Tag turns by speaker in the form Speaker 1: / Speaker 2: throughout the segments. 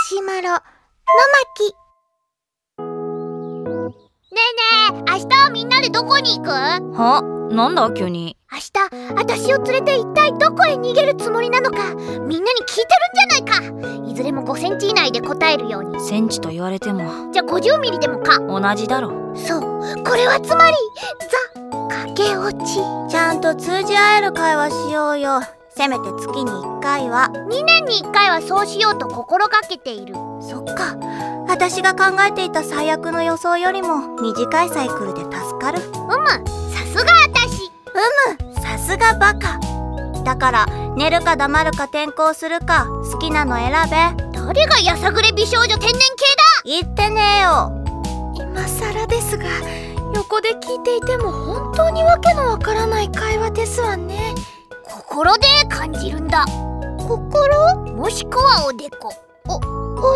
Speaker 1: シュマロの巻。
Speaker 2: ねえねえ明日はみんなでどこに行く？
Speaker 3: は？なんだ急に？
Speaker 2: 明日私を連れて一体どこへ逃げるつもりなのかみんなに聞いてるんじゃないか。いずれも5センチ以内で答えるように。
Speaker 3: センチと言われても。
Speaker 2: じゃあ50ミリでもか。
Speaker 3: 同じだろ。
Speaker 2: そう。これはつまりザ駆け落ち。
Speaker 1: ちゃんと通じ合える会話しようよせめて月に1回は。
Speaker 2: 2年に1回はそうしようと心がけている。
Speaker 1: そっか。私が考えていた最悪の予想よりも短いサイクルで助かる。
Speaker 2: うむ。さすが私。
Speaker 1: さすがバカ。だから寝るか黙るか転校するか好きなの選べ。
Speaker 2: 誰がやさぐれ美少女天然系
Speaker 1: 言ってねえよ。
Speaker 4: 今更ですが横で聞いていても本当にわけのわからない会話ですわね。
Speaker 2: だ心で感じるんだ。
Speaker 1: 心？
Speaker 2: もしくはおでこ。
Speaker 1: お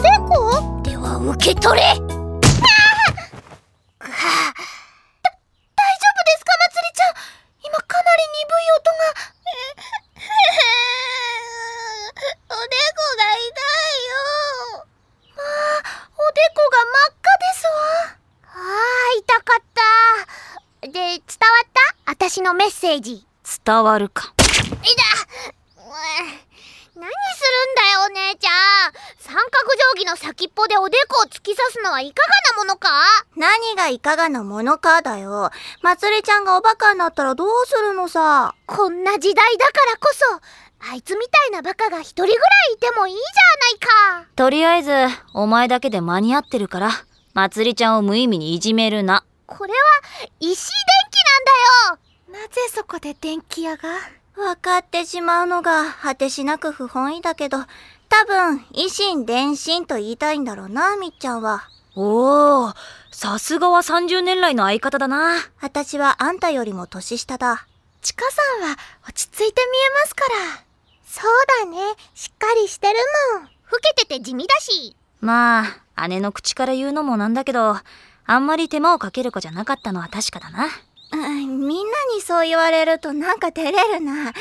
Speaker 1: でこ？
Speaker 2: では受け取れ。
Speaker 4: 大丈夫ですかまつりちゃん？今かなり鈍い音が。
Speaker 2: おでこが痛いよ
Speaker 4: おでこが真っ赤ですわ。
Speaker 2: あー痛かった。で伝わった？私のメッセージ。
Speaker 3: 伝わるか
Speaker 2: いだ何するんだよお姉ちゃん。三角定規の先っぽでおでこを突き刺すのはいかがなものか？
Speaker 1: 何がいかがなものかだよ。まつりちゃんがおバカになったらどうするのさ？
Speaker 2: こんな時代だからこそあいつみたいなバカが一人ぐらいいてもいいじゃないか。
Speaker 3: とりあえずお前だけで間に合ってるからまつりちゃんを無意味にいじめるな。
Speaker 2: これは石電気なんだよ。
Speaker 4: なぜそこで電気屋が？
Speaker 1: 分かってしまうのが果てしなく不本意だけど多分維新伝心と言いたいんだろうなみっちゃんは。
Speaker 3: おおさすがは30年来の相方だな。
Speaker 1: 私はあんたよりも年下だ。
Speaker 4: ちかさんは落ち着いて見えますから。
Speaker 2: そうだねしっかりしてるもん。老けてて地味だし。
Speaker 3: まあ姉の口から言うのもなんだけどあんまり手間をかける子じゃなかったのは確かだな。
Speaker 1: うんみんなにそう言われるとなんか照れるな。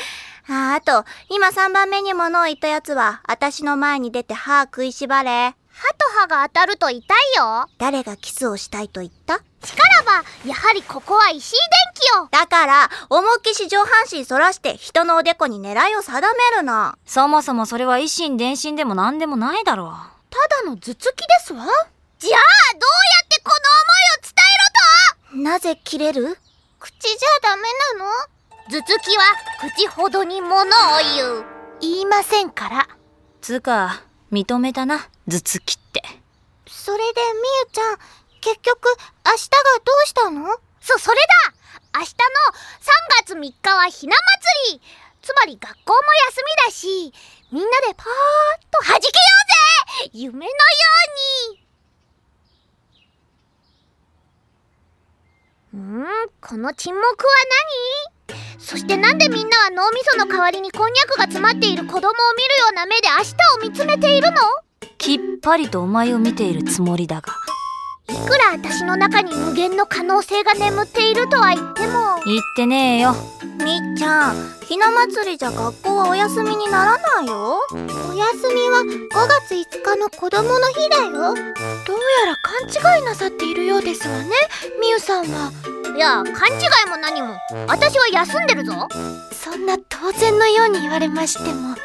Speaker 1: ああと今3番目に物を言ったやつは私の前に出て歯食いしばれ。
Speaker 2: 歯と歯が当たると痛いよ。
Speaker 1: 誰がキスをしたいと言った？
Speaker 2: しからばやはりここは石井電気よ。
Speaker 1: だから思いっきし上半身反らして人のおでこに狙いを定めるな。
Speaker 3: そもそもそれは維新伝心でも何でもないだろう。
Speaker 4: ただの頭突きですわ。
Speaker 2: じゃあどうやってこの思いを伝えろと？
Speaker 1: なぜ切れる？
Speaker 2: 口じゃダメなの？頭突きは口ほどに物を言う。
Speaker 4: 言いませんから。
Speaker 3: つうか認めたな頭突きって。
Speaker 1: それでみゆちゃん結局明日がどうしたの？
Speaker 2: そ、それだ！明日の3月3日はひな祭り。つまり学校も休みだし、みんなでパーッと弾けようぜ！夢のようにんーこの沈黙は何？そしてなんでみんなは脳みその代わりにこんにゃくが詰まっている子供を見るような目で明日を見つめているの？
Speaker 3: きっぱりとお前を見ているつもりだが。
Speaker 2: いくら私の中に無限の可能性が眠っているとは言っても。
Speaker 3: 言ってねえよ
Speaker 1: みっちゃんひな祭りじゃ学校はお休みにならないよ。
Speaker 2: お休みは5月5日の子供の日だよ。
Speaker 4: どうやら勘違いなさっているようですわね。みゆさんは。い
Speaker 2: や勘違いも何も。私は休んでるぞ。
Speaker 4: そんな当然のように言われましても。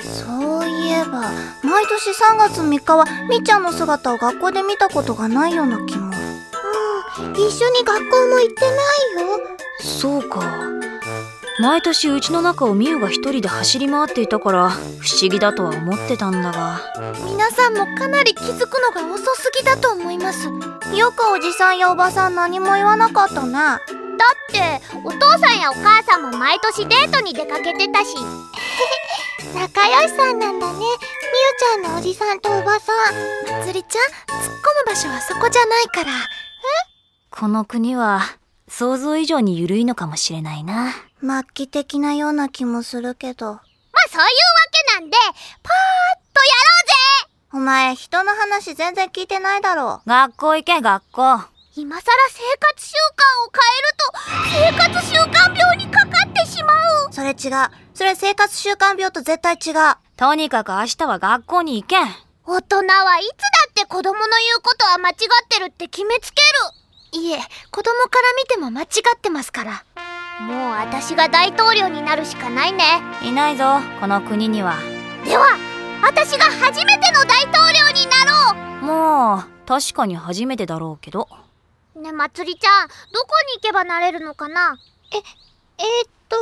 Speaker 1: そういえば毎年3月3日はみっちゃんの姿を学校で見たことがないような気も。
Speaker 2: 一緒に学校も行ってないよ。
Speaker 3: そうか毎年うちの中をミユが一人で走り回っていたから不思議だとは思ってたんだが。
Speaker 4: 皆さんもかなり気づくのが遅すぎだと思います。
Speaker 1: よくおじさんやおばさん何も言わなかったね
Speaker 2: だってお父さんやお母さんも毎年デートに出かけてたし。仲良しさんなんだね。みゆちゃんのおじさんとおばさん。
Speaker 4: まつりちゃん突っ込む場所はそこじゃないから。
Speaker 3: この国は想像以上に緩いのかもしれないな。
Speaker 1: 末期的なような気もするけど。
Speaker 2: まあそういうわけなんでパーッとや
Speaker 1: お前人の話全然聞いてないだろ
Speaker 3: 学校行け学校。
Speaker 2: ろうぜ今さら生活習慣を変えると生活習慣病にかかってしまう。
Speaker 1: それ違う。それ生活習慣病と絶対違う。
Speaker 3: とにかく明日は学校に行けん。
Speaker 2: 大人はいつだって子供の言うことは間違ってるって決めつけ
Speaker 4: いえ子供から見ても間違ってますから。
Speaker 2: るもう私が大統領になるしかないね。
Speaker 3: いないぞこの国には。
Speaker 2: では私が初めての大統領になろう。
Speaker 3: もう確かに初めてだろうけど。
Speaker 2: ねまつりちゃんどこに行けばなれるのかな？
Speaker 1: えー、っと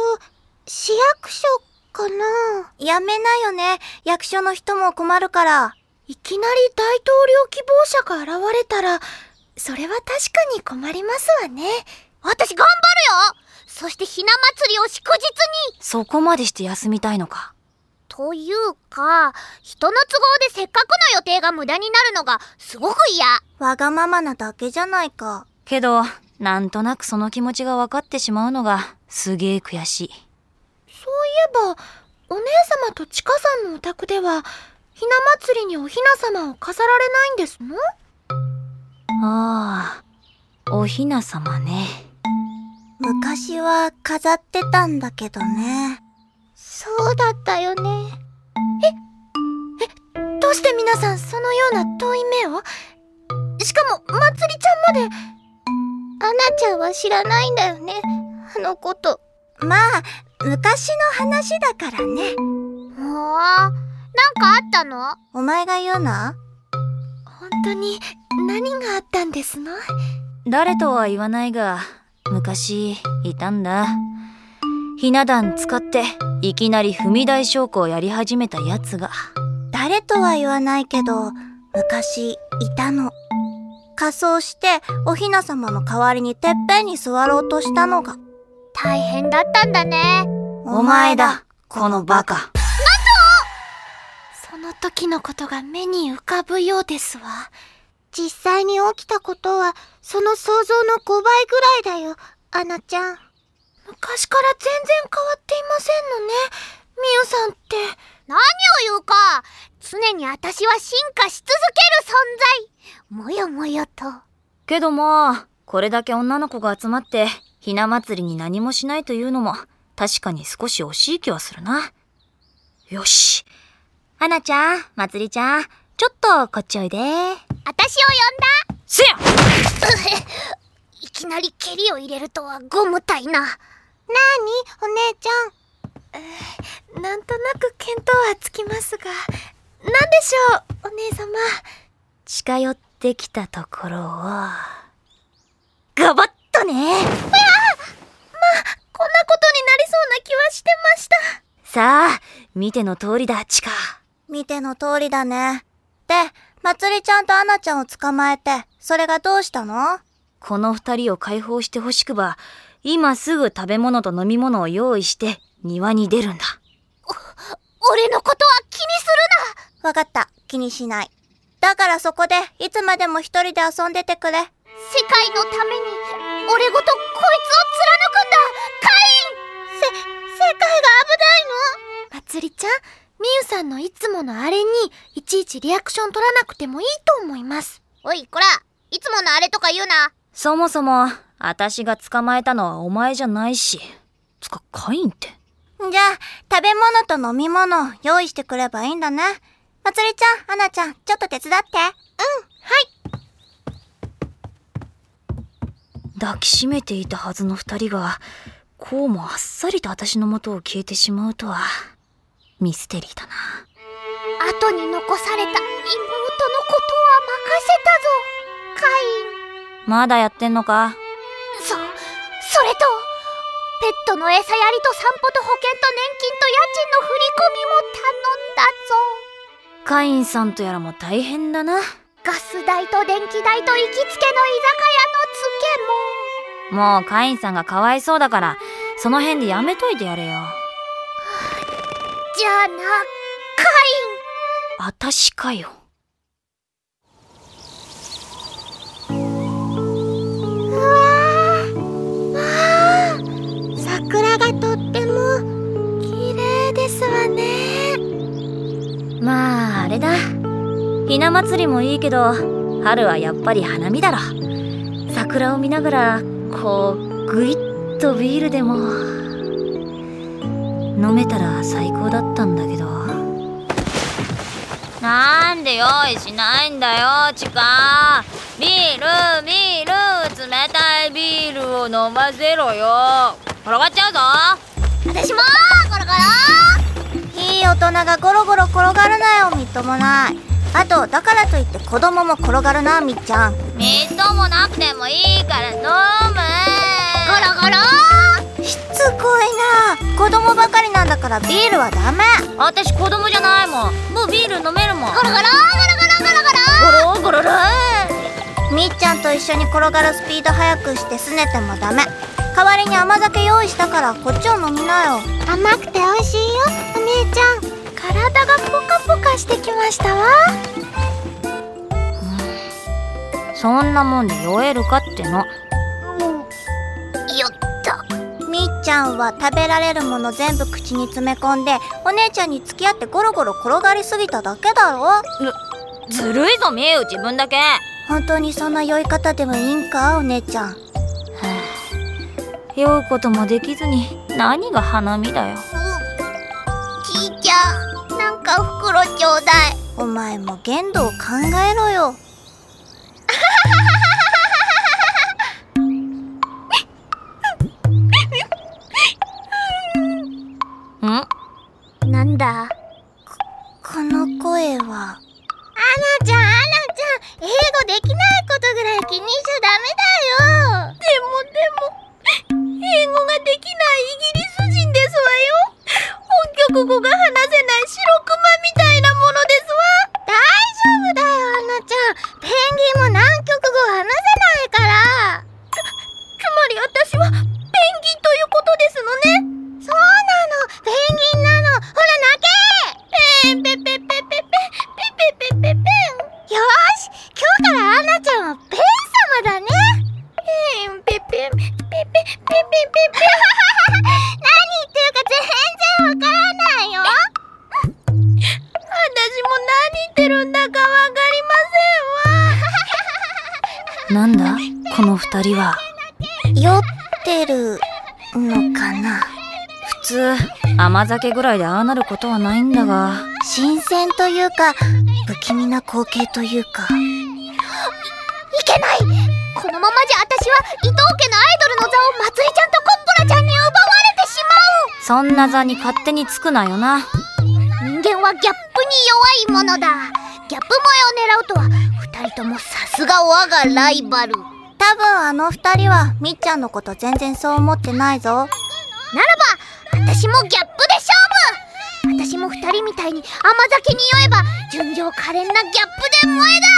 Speaker 1: 市役所かな？やめなよね。役所の人も困るから。
Speaker 4: いきなり大統領希望者が現れたらそれは確かに困りますわね。
Speaker 2: 私頑張るよ。そしてひな祭りを祝日に。
Speaker 3: そこまでして休みたいのか。
Speaker 2: というか人の都合でせっかくの予定が無駄になるのがすごく嫌。
Speaker 1: わがままなだけじゃないか。
Speaker 3: けどなんとなくその気持ちが分かってしまうのがすげえ悔しい。
Speaker 4: そういえばお姉様とちかさんのお宅ではひな祭りにおひな様を飾られないんですの？
Speaker 3: ああおひな様ね。
Speaker 1: 昔は飾ってたんだけどね。
Speaker 2: そうだったよね。
Speaker 4: どうして皆さんそのような遠い目を？しかもまつりちゃんまで。
Speaker 2: アナちゃんは知らないんだよね。あのこと。
Speaker 1: まあ昔の話だからね。
Speaker 2: もうなんかあったの？
Speaker 1: お前が言うな
Speaker 4: 本当に何があったんですの？
Speaker 3: 誰とは言わないが昔いたんだ。ひな壇使っていきなり踏み台昇降をやり始めたやつが。
Speaker 1: 誰とは言わないけど昔いたの。仮装しておひな様の代わりにてっぺんに座ろうとしたのが。
Speaker 2: 大変だったんだね。
Speaker 3: お前だこのバカ。
Speaker 4: その時のことが目に浮かぶようですわ
Speaker 2: 実際に起きたことはその想像の5倍ぐらいだよアナちゃん。
Speaker 4: 昔から全然変わっていませんのねみゆさんって。
Speaker 2: 何を言うか常に私は進化し続ける存在。もよもよと。
Speaker 3: けどまあこれだけ女の子が集まってひな祭りに何もしないというのも確かに少し惜しい気はするな。よし。花ちゃんまつりちゃんちょっとこっちおいで。
Speaker 2: 私を呼んだ。
Speaker 3: せや。
Speaker 2: いきなり蹴りを入れるとはゴムたいな。なにお姉ちゃん。
Speaker 4: なんとなく見当はつきますが。何でしょう？お姉様。
Speaker 3: 近寄ってきたところを。ガバッとね。
Speaker 4: こんなことになりそうな気はしてました。
Speaker 3: さあ見ての通りだチカ。
Speaker 1: 見ての通りだね。でまつりちゃんとアナちゃんを捕まえてそれがどうしたの？
Speaker 3: この二人を解放してほしくば今すぐ食べ物と飲み物を用意して庭に出るんだ。
Speaker 2: 俺のことは気にするな！
Speaker 1: わかった。気にしない。だからそこでいつまでも一人で遊んでてくれ。
Speaker 2: 世界のために俺ごとこいつを貫くんだ！カイン！せ、世界が危ないの？
Speaker 4: まつりちゃんみゆさんのいつものあれにいちいちリアクション取らなくてもいいと思います。
Speaker 2: おいこらいつものあれとか言うな。
Speaker 3: そもそも私が捕まえたのはお前じゃないし。つかカインって。
Speaker 1: じゃあ食べ物と飲み物を用意してくればいいんだねまつりちゃんアナちゃんちょっと手伝って。
Speaker 3: 抱きしめていたはずの二人がこうもあっさりと私の元を消えてしまうとはミステリーだな。
Speaker 2: 後に残された妹のことは任せたぞ。カイン。
Speaker 3: まだやってんのか？
Speaker 2: そ、それと、ペットの餌やりと散歩と保険と年金と家賃の振り込みも頼んだぞ。
Speaker 3: カインさんとやらも大変だな。
Speaker 2: ガス代と電気代と行きつけの居酒屋のツケも。
Speaker 3: もうカインさんがかわいそうだからその辺でやめといてやれよ
Speaker 2: じゃあな、カイン
Speaker 3: あたしかよ。
Speaker 2: 桜がとっても
Speaker 4: 綺麗ですわね。
Speaker 3: まああれだ。ひな祭りもいいけど春はやっぱり花見だろ。桜を見ながらこうぐいっとビールでも。飲めたら最高だったんだけど。なんで用意しないんだよチカ。ビールビール冷たいビールを飲ませろよ。転がっちゃうぞ。
Speaker 2: 私もゴロゴロ。
Speaker 1: いい大人がゴロゴロ転がるなよみっともない。あとだからといって子供も転がるなみっちゃん。
Speaker 3: みっともなくてもいいから飲む。
Speaker 2: ゴロゴロ
Speaker 1: しつこいな。子供ばかりなんだからビールはダメ。
Speaker 3: 私子供じゃないもん。もうビール飲めるもん。
Speaker 2: ゴロゴロゴロゴロゴロゴロ
Speaker 3: ゴロゴロロ。
Speaker 1: みっちゃんと一緒に転がるスピード速くして拗ねてもダメ代わりに甘酒用意したからこっちを飲みなよ
Speaker 4: 甘くて美味しいよお姉ちゃん体がポカポカしてきましたわ
Speaker 3: そんなもんで酔えるかっての
Speaker 2: よっ
Speaker 1: ゃんは食べられるもの全部口に詰め込んでお姉ちゃんに付き合ってゴロゴロ転がりすぎただけだろ？
Speaker 3: ずるいぞみゆ自分だけ。
Speaker 1: 本当にそんな酔い方でもいいんか？お姉ちゃん。
Speaker 3: 酔うこともできずに何が花見だよ。
Speaker 2: ちいちゃんなんか袋ちょうだい
Speaker 1: お前も限度を考えろよ
Speaker 2: なんだ？
Speaker 1: この
Speaker 3: 二人は。
Speaker 1: 酔ってるのかな？
Speaker 3: 普通甘酒ぐらいでああなることはないんだが。
Speaker 1: 新鮮というか不気味な光景というか。
Speaker 2: いけない！このままじゃ私は伊藤家のアイドルの座をまつりちゃんとコッポラちゃんに奪われてし
Speaker 3: そんな座に勝手につくなよな。
Speaker 2: まう人間はギャップに弱いものだ。ギャップ萌えを狙うとは二人ともさすが我がライバル。な
Speaker 1: 多分あの二人はみっちゃんのこと全然そう思ってないぞ。
Speaker 2: らば私もギャップで勝負。私も二人みたいに甘酒に酔えば純情可憐なギャップで萌えだ。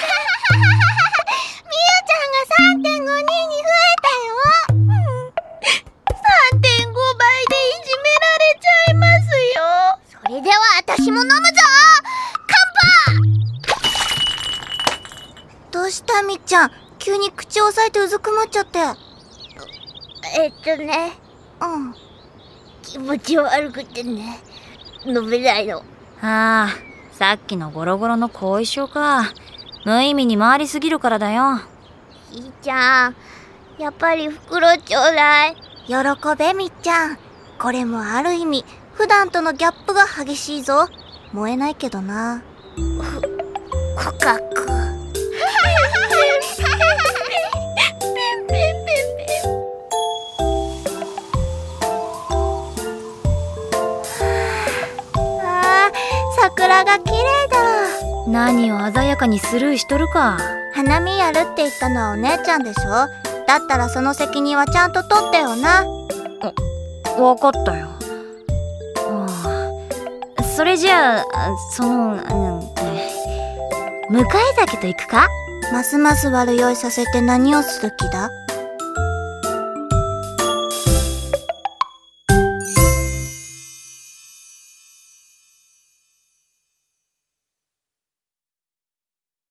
Speaker 2: みゆちゃんが3.5人に増えたよ、ちゃ
Speaker 1: ん急に口を押さえてうずくまっちゃって。
Speaker 2: えっとね。
Speaker 1: うん。
Speaker 2: 気持ち悪くてね。飲めないの。
Speaker 3: ああさっきのゴロゴロの後遺症か。無意味に回りすぎるからだよ。
Speaker 2: ひーちゃんやっぱり袋ちょうだい。
Speaker 1: 喜べみっちゃん。これもある意味普段とのギャップが激しいぞ。燃えないけどな。
Speaker 2: 告白。
Speaker 1: あ桜が綺麗だ。
Speaker 3: 何を鮮やかにスルーしとるか。
Speaker 1: 花見やるって言ったのはお姉ちゃんでしょ？だったらその責任はちゃんと取ってよな。
Speaker 3: わかったよ。それじゃあその、うん、迎え酒と行くか？
Speaker 1: ますます悪酔いさせて何をする気だ？